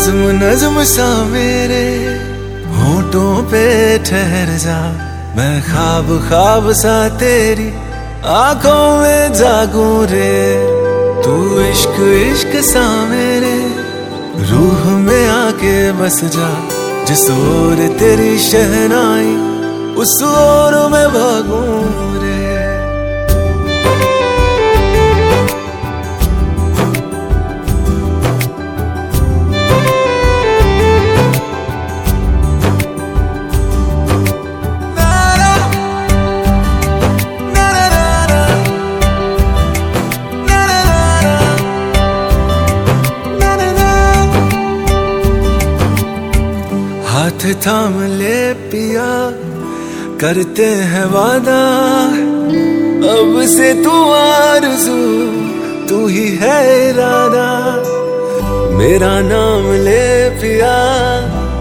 नज्म नज्म सा मेरे होठों पे ठहर जा। मैं ख्वाब खाब सा तेरी आँखों में जागू रे। तू इश्क इश्क सा मेरे रूह में आके बस जा। जिस ओर तेरी शहनाई, उस ओर में भागू रे। थाम ले पिया, करते हैं वादा। अब से तू आरज़ू, तू ही है इरादा। मेरा नाम ले पिया,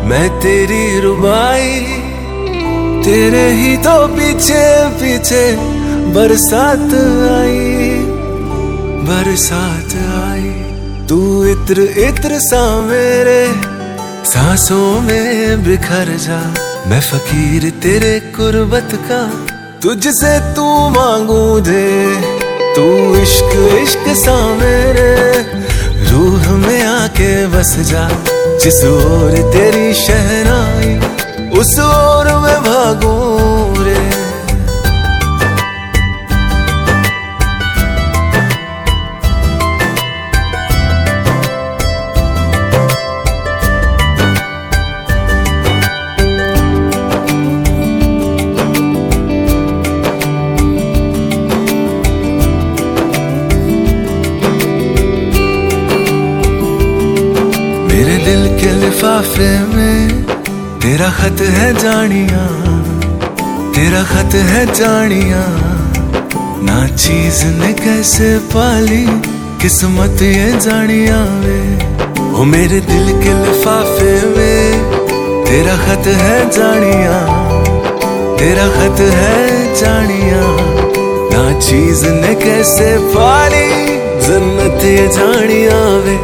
मैं तेरी रुबाई। तेरे ही तो पीछे पीछे बरसात आई बरसात आई। तू इत्र इत्र सा मेरे सांसों में बिखर जा। मैं फकीर तेरे कुर्बत का। तुझसे तू मांगू दे। तू इश्क इश्क सा मेरे। रूह में आके बस जा। जिस ओर तेरी शहनाई, उस ओर के लिफाफे में, तेरा खत है जानिया, तेरा खत है जानिया। ना चीज़ ने कैसे पाली, किस्मत ये जानिया वे ओ मेरे दिल के लिफाफे में, तेरा खत है जानिया, तेरा खत है जानिया। ना चीज़ ने कैसे पाली, जन्नत ये जानिया वे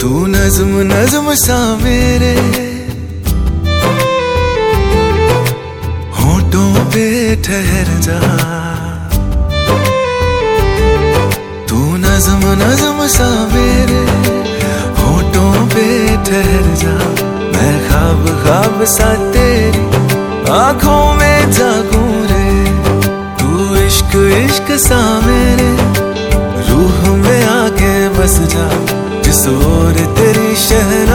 तू नज्म नज्म सा मेरे। होठों पे ठहर जा। तू नज्म नज्म सा मेरे। होठों पे ठहर जा। मैं ख्वाब ख्वाब सा तेरी आँखों में जागू रे। तू इश्क इश्क सा मेरे। रूह में आके बस जा। जिस ओर तेरी शहनाई